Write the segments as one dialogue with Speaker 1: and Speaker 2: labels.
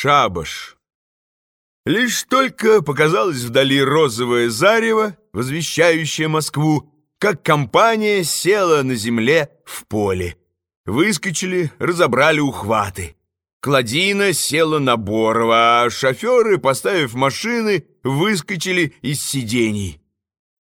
Speaker 1: Шабаш. Лишь только показалось вдали розовое зарево, возвещающее Москву, как компания села на земле в поле. Выскочили, разобрали ухваты. Кладина села на Борова, а шоферы, поставив машины, выскочили из сидений.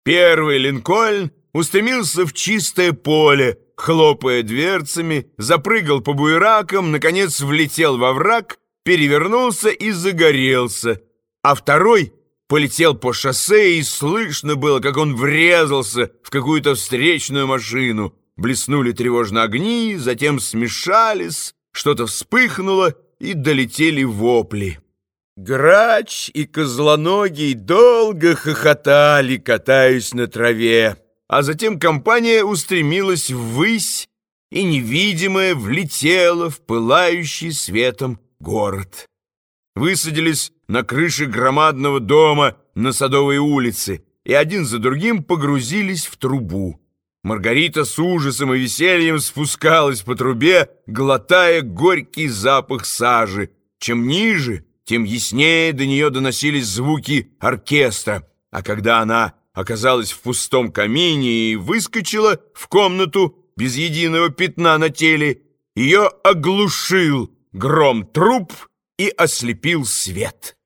Speaker 1: Первый Линкольн устремился в чистое поле, хлопая дверцами, запрыгал по буеракам, наконец влетел во враг, перевернулся и загорелся, а второй полетел по шоссе, и слышно было, как он врезался в какую-то встречную машину. Блеснули тревожно огни, затем смешались, что-то вспыхнуло, и долетели вопли. Грач и козлоногий долго хохотали, катаясь на траве, а затем компания устремилась ввысь, и невидимая влетела в пылающий светом город. Высадились на крыше громадного дома на Садовой улице и один за другим погрузились в трубу. Маргарита с ужасом и весельем спускалась по трубе, глотая горький запах сажи. Чем ниже, тем яснее до нее доносились звуки оркестра, а когда она оказалась в пустом камине и выскочила в комнату без единого пятна на теле, ее оглушил гром труб и ослепил свет.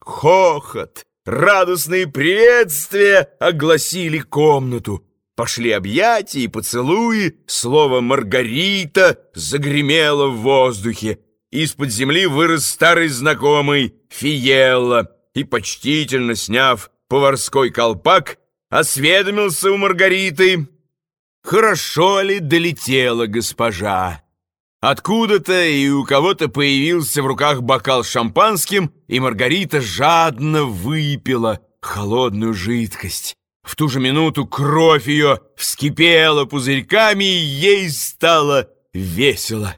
Speaker 1: Хохот, радостные приветствия огласили комнату. Пошли объятия и поцелуи, слово «Маргарита» загремело в воздухе. Из-под земли вырос старый знакомый Фиелла и, почтительно сняв поварской колпак, осведомился у Маргариты, хорошо ли долетела госпожа. Откуда-то и у кого-то появился в руках бокал с шампанским, и Маргарита жадно выпила холодную жидкость. В ту же минуту кровь ее вскипела пузырьками, и ей стало весело.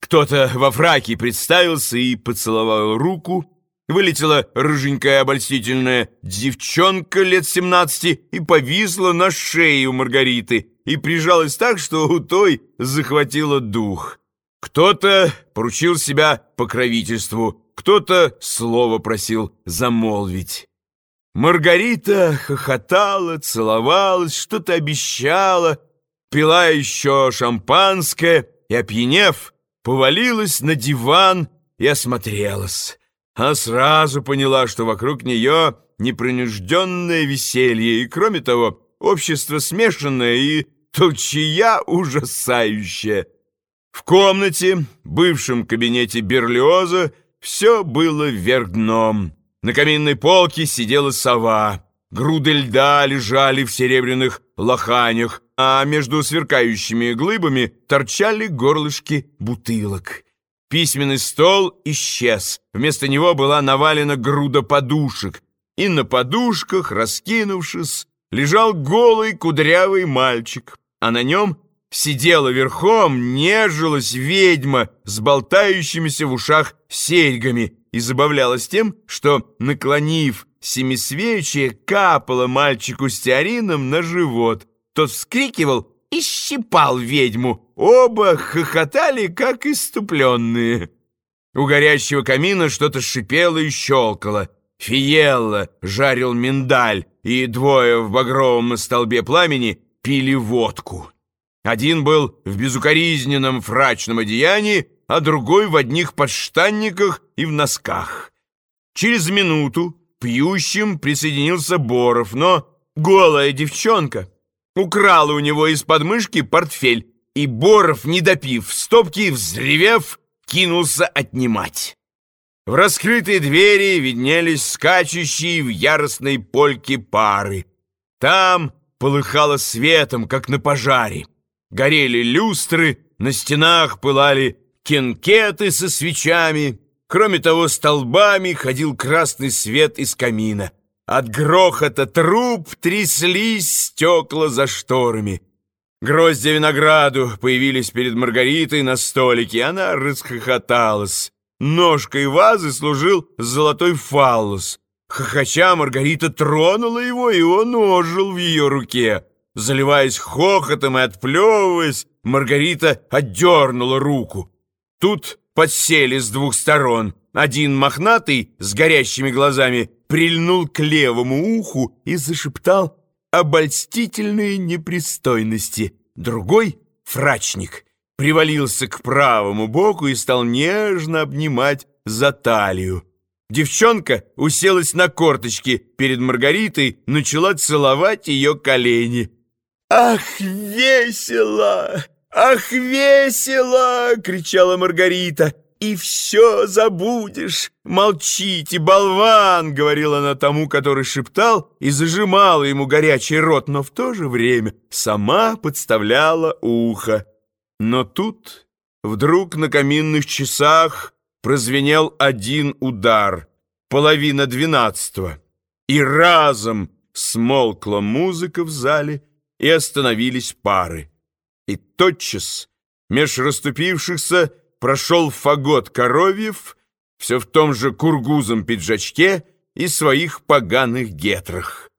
Speaker 1: Кто-то во фраке представился и поцеловал руку. Вылетела рыженькая обольстительная девчонка лет семнадцати и повисла на шее у Маргариты и прижалась так, что у той захватило дух. Кто-то поручил себя покровительству, кто-то слово просил замолвить. Маргарита хохотала, целовалась, что-то обещала, пила еще шампанское и, опьянев, повалилась на диван и осмотрелась. А сразу поняла, что вокруг нее непринужденное веселье, и, кроме того, общество смешанное и толчья ужасающая. В комнате, бывшем кабинете Берлиоза, все было вверх дном. На каминной полке сидела сова. Груды льда лежали в серебряных лоханях, а между сверкающими глыбами торчали горлышки бутылок. Письменный стол исчез. Вместо него была навалена груда подушек. И на подушках, раскинувшись, лежал голый кудрявый мальчик, а на нем сидела верхом, нежилась ведьма с болтающимися в ушах серьгами и забавлялась тем, что, наклонив семисвечие, капала мальчику стеарином на живот. Тот вскрикивал и щипал ведьму. Оба хохотали, как иступленные. У горящего камина что-то шипело и щелкало. Фиелла жарил миндаль, и двое в багровом столбе пламени пили водку. Один был в безукоризненном фрачном одеянии, а другой в одних подштанниках и в носках. Через минуту пьющим присоединился Боров, но голая девчонка украла у него из подмышки портфель, и Боров, не допив стопки, взревев, кинулся отнимать. В раскрытые двери виднелись скачущие в яростной польке пары. Там полыхало светом, как на пожаре. Горели люстры, на стенах пылали кенкеты со свечами. Кроме того, столбами ходил красный свет из камина. От грохота труб тряслись стекла за шторами. Гроздья винограду появились перед Маргаритой на столике, она расхохоталась. Ножкой вазы служил золотой фаллос. Хохоча Маргарита тронула его, и он ожил в ее руке. Заливаясь хохотом и отплевываясь, Маргарита отдернула руку. Тут подсели с двух сторон. Один мохнатый с горящими глазами прильнул к левому уху и зашептал обольстительные непристойности. Другой, фрачник, привалился к правому боку и стал нежно обнимать за талию. Девчонка уселась на корточки перед Маргаритой, начала целовать ее колени. «Ах, весело! Ах, весело!» — кричала Маргарита. «И все забудешь! Молчите, болван!» — говорила она тому, который шептал и зажимала ему горячий рот, но в то же время сама подставляла ухо. Но тут вдруг на каминных часах прозвенел один удар, половина двенадцатого, и разом смолкла музыка в зале, и остановились пары. И тотчас меж расступившихся прошел фагот Коровьев, все в том же кургузом пиджачке и своих поганых гетрах.